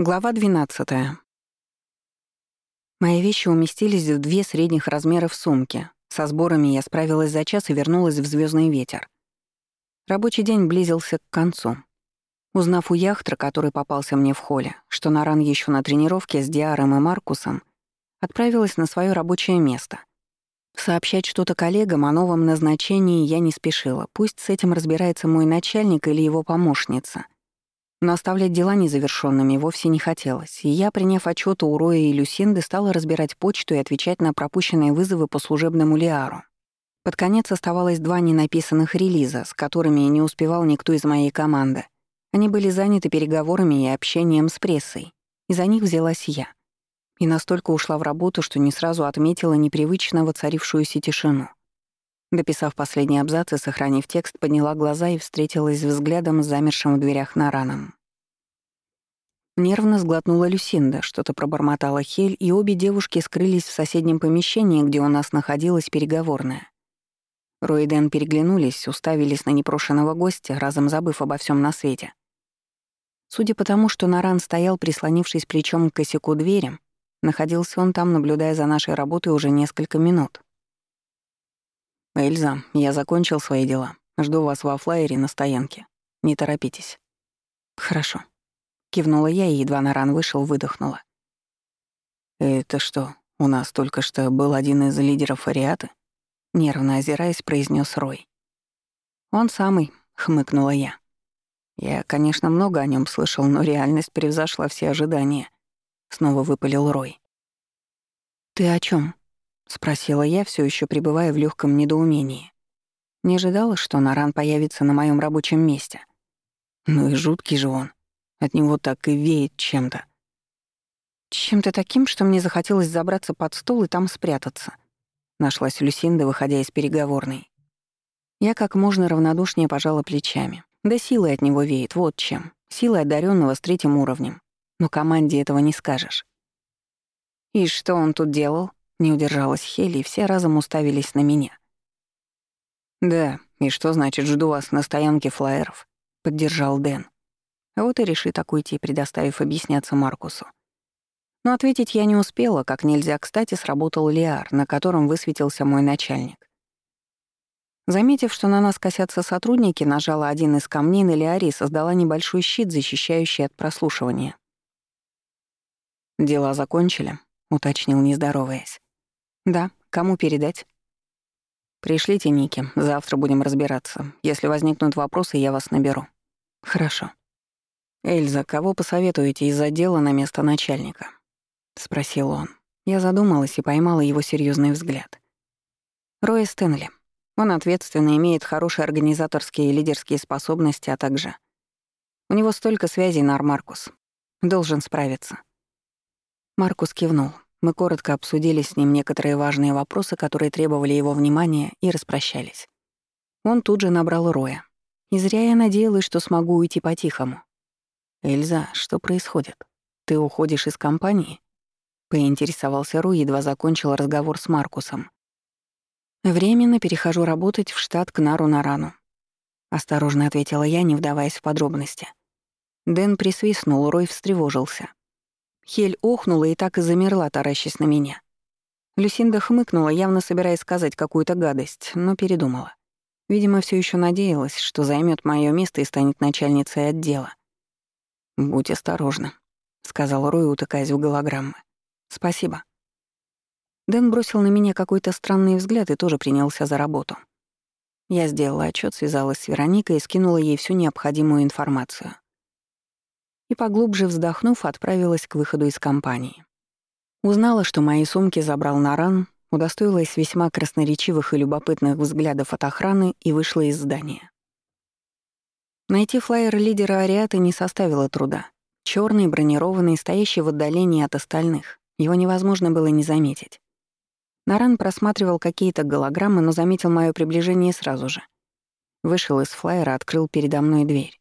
Глава 12. Мои вещи уместились в две средних размеров сумки. Со сборами я справилась за час и вернулась в звездный ветер. Рабочий день близился к концу. Узнав у яхтра, который попался мне в холле, что Наран еще на тренировке с Диаром и Маркусом, отправилась на свое рабочее место. Сообщать что-то коллегам о новом назначении я не спешила, пусть с этим разбирается мой начальник или его помощница — но оставлять дела незавершенными вовсе не хотелось, и я, приняв отчет у Роя и Люсинды, стала разбирать почту и отвечать на пропущенные вызовы по служебному Лиару. Под конец оставалось два ненаписанных релиза, с которыми не успевал никто из моей команды. Они были заняты переговорами и общением с прессой, и за них взялась я. И настолько ушла в работу, что не сразу отметила непривычно воцарившуюся тишину. Дописав последний абзац и сохранив текст, подняла глаза и встретилась взглядом с замершим в дверях Нараном. Нервно сглотнула Люсинда, что-то пробормотала Хель, и обе девушки скрылись в соседнем помещении, где у нас находилась переговорная. Рой и Дэн переглянулись, уставились на непрошенного гостя, разом забыв обо всем на свете. Судя по тому, что Наран стоял, прислонившись плечом к косяку двери, находился он там, наблюдая за нашей работой уже несколько минут. «Эльза, я закончил свои дела. Жду вас во флайере на стоянке. Не торопитесь». «Хорошо». Кивнула я и едва Наран вышел, выдохнула. «Это что, у нас только что был один из лидеров Ариаты?» Нервно озираясь, произнес Рой. «Он самый», — хмыкнула я. «Я, конечно, много о нем слышал, но реальность превзошла все ожидания», — снова выпалил Рой. «Ты о чем? — спросила я, все еще пребывая в легком недоумении. Не ожидала, что Наран появится на моем рабочем месте. Ну и жуткий же он. От него так и веет чем-то. Чем-то таким, что мне захотелось забраться под стол и там спрятаться. Нашлась Люсинда, выходя из переговорной. Я как можно равнодушнее пожала плечами. Да силой от него веет, вот чем. Силой одаренного с третьим уровнем. Но команде этого не скажешь. «И что он тут делал?» Не удержалась Хели, и все разом уставились на меня. «Да, и что значит «жду вас на стоянке флайеров»?» — поддержал Дэн. Вот и решит уйти, предоставив объясняться Маркусу. Но ответить я не успела, как нельзя кстати сработал Лиар, на котором высветился мой начальник. Заметив, что на нас косятся сотрудники, нажала один из камней на Лиаре и создала небольшой щит, защищающий от прослушивания. «Дела закончили», — уточнил, не здороваясь. «Да. Кому передать?» «Пришлите Ники. Завтра будем разбираться. Если возникнут вопросы, я вас наберу». «Хорошо». «Эльза, кого посоветуете из отдела на место начальника?» — спросил он. Я задумалась и поймала его серьезный взгляд. Роя Стэнли. Он ответственно имеет хорошие организаторские и лидерские способности, а также... У него столько связей на Армаркус. Должен справиться. Маркус кивнул. Мы коротко обсудили с ним некоторые важные вопросы, которые требовали его внимания, и распрощались. Он тут же набрал Роя. И зря я надеялась, что смогу уйти по-тихому. «Эльза, что происходит? Ты уходишь из компании?» Поинтересовался Рой, едва закончил разговор с Маркусом. «Временно перехожу работать в штат к Нару на рану», — осторожно ответила я, не вдаваясь в подробности. Дэн присвистнул, Рой встревожился. Хель охнула и так и замерла, таращась на меня. Люсинда хмыкнула, явно собираясь сказать какую-то гадость, но передумала. Видимо, все еще надеялась, что займет мое место и станет начальницей отдела. «Будь осторожна», — сказал Рой, утыкаясь в голограммы. «Спасибо». Дэн бросил на меня какой-то странный взгляд и тоже принялся за работу. Я сделала отчет, связалась с Вероникой и скинула ей всю необходимую информацию и, поглубже вздохнув, отправилась к выходу из компании. Узнала, что мои сумки забрал Наран, удостоилась весьма красноречивых и любопытных взглядов от охраны и вышла из здания. Найти флайер лидера Ариаты не составило труда. Черный, бронированный, стоящий в отдалении от остальных. Его невозможно было не заметить. Наран просматривал какие-то голограммы, но заметил мое приближение сразу же. Вышел из флайера, открыл передо мной дверь.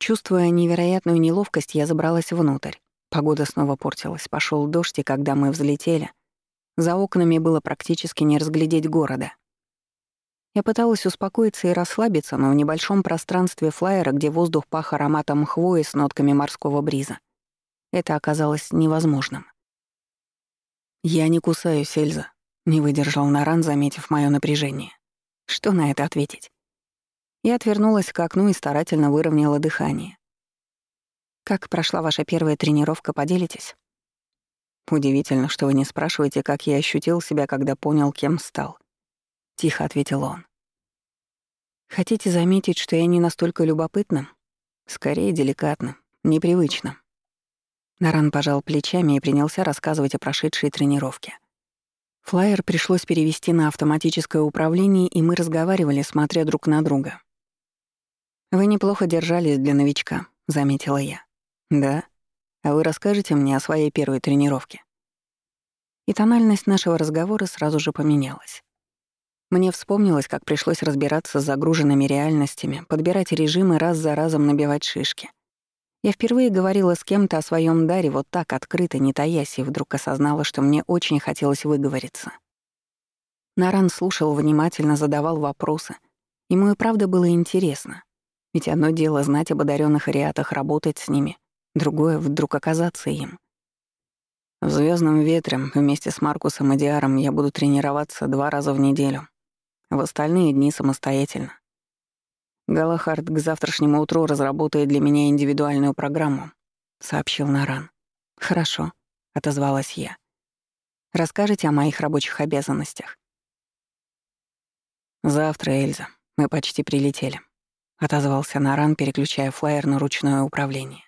Чувствуя невероятную неловкость, я забралась внутрь. Погода снова портилась, пошел дождь, и когда мы взлетели, за окнами было практически не разглядеть города. Я пыталась успокоиться и расслабиться, но в небольшом пространстве флайера, где воздух пах ароматом хвои с нотками морского бриза, это оказалось невозможным. «Я не кусаюсь, Эльза», — не выдержал Наран, заметив моё напряжение. Что на это ответить? Я отвернулась к окну и старательно выровняла дыхание. «Как прошла ваша первая тренировка, поделитесь?» «Удивительно, что вы не спрашиваете, как я ощутил себя, когда понял, кем стал», — тихо ответил он. «Хотите заметить, что я не настолько любопытна? Скорее, деликатно, непривычно». Наран пожал плечами и принялся рассказывать о прошедшей тренировке. Флайер пришлось перевести на автоматическое управление, и мы разговаривали, смотря друг на друга. «Вы неплохо держались для новичка», — заметила я. «Да? А вы расскажете мне о своей первой тренировке?» И тональность нашего разговора сразу же поменялась. Мне вспомнилось, как пришлось разбираться с загруженными реальностями, подбирать режимы, раз за разом набивать шишки. Я впервые говорила с кем-то о своем даре вот так открыто, не таясь, и вдруг осознала, что мне очень хотелось выговориться. Наран слушал внимательно, задавал вопросы. Ему и правда было интересно. Ведь одно дело знать об одаренных ариатах, работать с ними, другое — вдруг оказаться им. В звездном ветре вместе с Маркусом и Диаром я буду тренироваться два раза в неделю. В остальные дни самостоятельно. Галахард к завтрашнему утру разработает для меня индивидуальную программу, сообщил Наран. Хорошо, отозвалась я. Расскажите о моих рабочих обязанностях. Завтра, Эльза. Мы почти прилетели отозвался Наран, переключая флайер на ручное управление.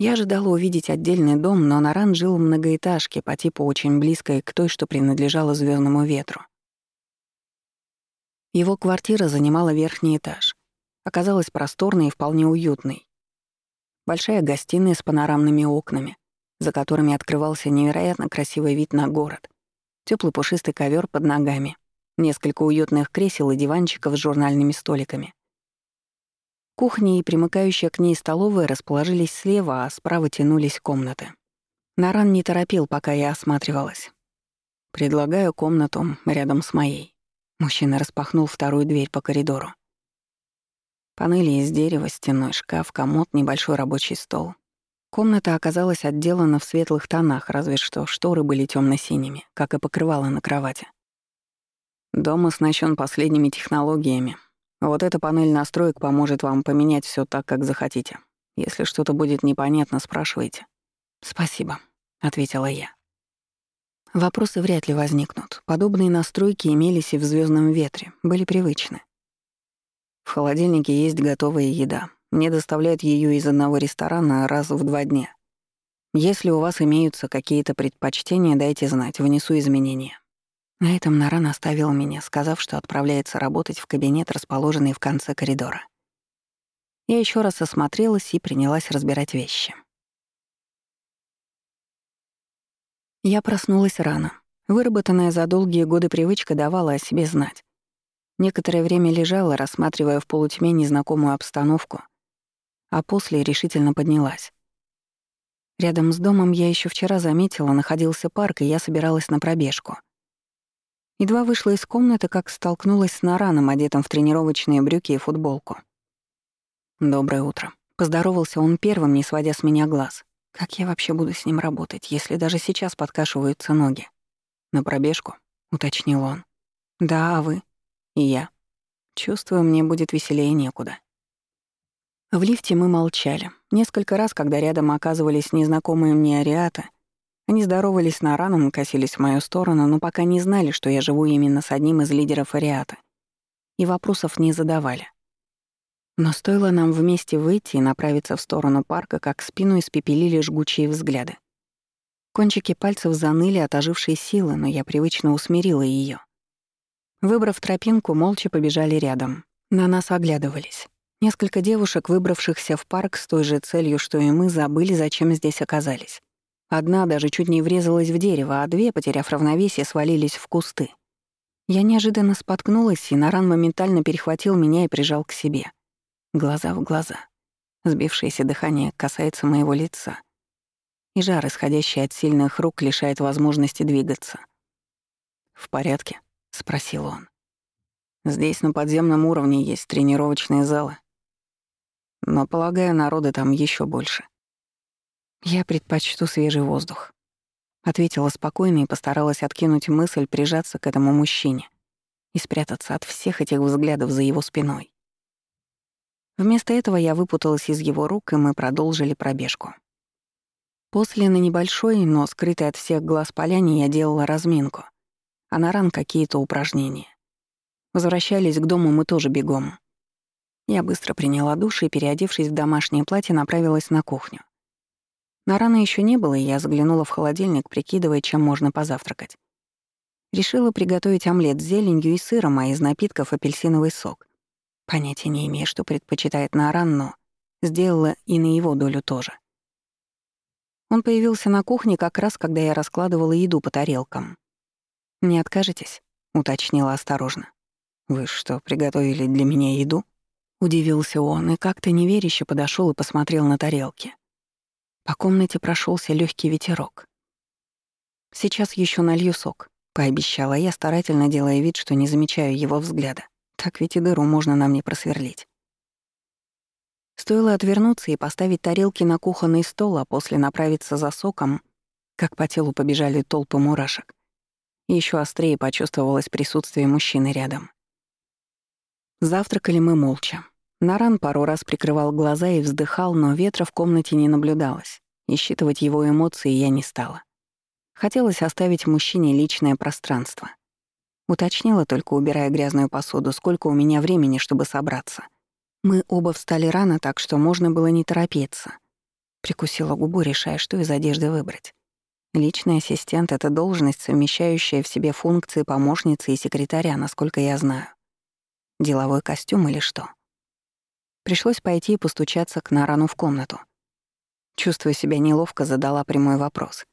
Я ожидала увидеть отдельный дом, но Наран жил в многоэтажке по типу очень близкой к той, что принадлежала звездному ветру. Его квартира занимала верхний этаж. Оказалась просторной и вполне уютной. Большая гостиная с панорамными окнами, за которыми открывался невероятно красивый вид на город. Теплый пушистый ковер под ногами — Несколько уютных кресел и диванчиков с журнальными столиками. Кухня и примыкающая к ней столовая расположились слева, а справа тянулись комнаты. Наран не торопил, пока я осматривалась. «Предлагаю комнату рядом с моей». Мужчина распахнул вторую дверь по коридору. Панели из дерева, стенной шкаф, комод, небольшой рабочий стол. Комната оказалась отделана в светлых тонах, разве что шторы были темно синими как и покрывало на кровати. Дом оснащен последними технологиями. Вот эта панель настроек поможет вам поменять все так, как захотите. Если что-то будет непонятно, спрашивайте. «Спасибо», — ответила я. Вопросы вряд ли возникнут. Подобные настройки имелись и в звездном ветре, были привычны. В холодильнике есть готовая еда. Мне доставляют ее из одного ресторана раз в два дня. Если у вас имеются какие-то предпочтения, дайте знать, внесу изменения. На этом Наран оставил меня, сказав, что отправляется работать в кабинет, расположенный в конце коридора. Я еще раз осмотрелась и принялась разбирать вещи. Я проснулась рано. Выработанная за долгие годы привычка давала о себе знать. Некоторое время лежала, рассматривая в полутьме незнакомую обстановку, а после решительно поднялась. Рядом с домом я еще вчера заметила, находился парк, и я собиралась на пробежку — Едва вышла из комнаты, как столкнулась с Нараном, одетым в тренировочные брюки и футболку. «Доброе утро». Поздоровался он первым, не сводя с меня глаз. Как я вообще буду с ним работать, если даже сейчас подкашиваются ноги? «На пробежку?» — уточнил он. «Да, а вы?» «И я». Чувствую, мне будет веселее некуда. В лифте мы молчали. Несколько раз, когда рядом оказывались незнакомые мне ариаты, они здоровались на раном, косились в мою сторону, но пока не знали, что я живу именно с одним из лидеров Ариата. И вопросов не задавали. Но стоило нам вместе выйти и направиться в сторону парка, как спину испепелили жгучие взгляды. Кончики пальцев заныли от ожившей силы, но я привычно усмирила ее. Выбрав тропинку, молча побежали рядом. На нас оглядывались. Несколько девушек, выбравшихся в парк с той же целью, что и мы, забыли, зачем здесь оказались. Одна даже чуть не врезалась в дерево, а две, потеряв равновесие, свалились в кусты. Я неожиданно споткнулась, и Наран моментально перехватил меня и прижал к себе. Глаза в глаза. Сбившееся дыхание касается моего лица. И жар, исходящий от сильных рук, лишает возможности двигаться. «В порядке?» — спросил он. «Здесь на подземном уровне есть тренировочные залы. Но, полагаю, народа там еще больше. Я предпочту свежий воздух. Ответила спокойно и постаралась откинуть мысль прижаться к этому мужчине и спрятаться от всех этих взглядов за его спиной. Вместо этого я выпуталась из его рук, и мы продолжили пробежку. После на небольшой, но скрытой от всех глаз поляне я делала разминку, а на ран какие-то упражнения. Возвращались к дому мы тоже бегом. Я быстро приняла душ и, переодевшись в домашнее платье, направилась на кухню. На раны еще не было, и я заглянула в холодильник, прикидывая, чем можно позавтракать. Решила приготовить омлет с зеленью и сыром, а из напитков — апельсиновый сок. Понятия не имея, что предпочитает Наран, но сделала и на его долю тоже. Он появился на кухне как раз, когда я раскладывала еду по тарелкам. «Не откажетесь?» — уточнила осторожно. «Вы что, приготовили для меня еду?» Удивился он и как-то неверяще подошел и посмотрел на тарелки. По комнате прошелся легкий ветерок. «Сейчас еще налью сок», — пообещала я, старательно делая вид, что не замечаю его взгляда. Так ведь и дыру можно нам не просверлить. Стоило отвернуться и поставить тарелки на кухонный стол, а после направиться за соком, как по телу побежали толпы мурашек. Еще острее почувствовалось присутствие мужчины рядом. Завтракали мы молча. Наран пару раз прикрывал глаза и вздыхал, но ветра в комнате не наблюдалось, и считывать его эмоции я не стала. Хотелось оставить мужчине личное пространство. Уточнила только, убирая грязную посуду, сколько у меня времени, чтобы собраться — мы оба встали рано, так что можно было не торопиться. Прикусила губу, решая, что из одежды выбрать. Личный ассистент — это должность, совмещающая в себе функции помощницы и секретаря, насколько я знаю. Деловой костюм или что? Пришлось пойти и постучаться к Нарану в комнату. Чувствуя себя неловко, задала прямой вопрос.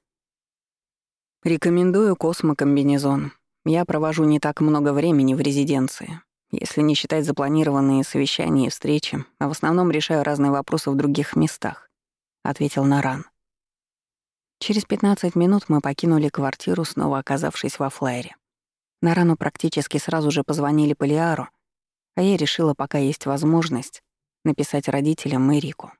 «Рекомендую космокомбинезон. Я провожу не так много времени в резиденции, если не считать запланированные совещания и встречи, а в основном решаю разные вопросы в других местах», — ответил Наран. Через 15 минут мы покинули квартиру, снова оказавшись во флайере. Нарану практически сразу же позвонили Полиару, а я решила, пока есть возможность, написать родителям и Рику.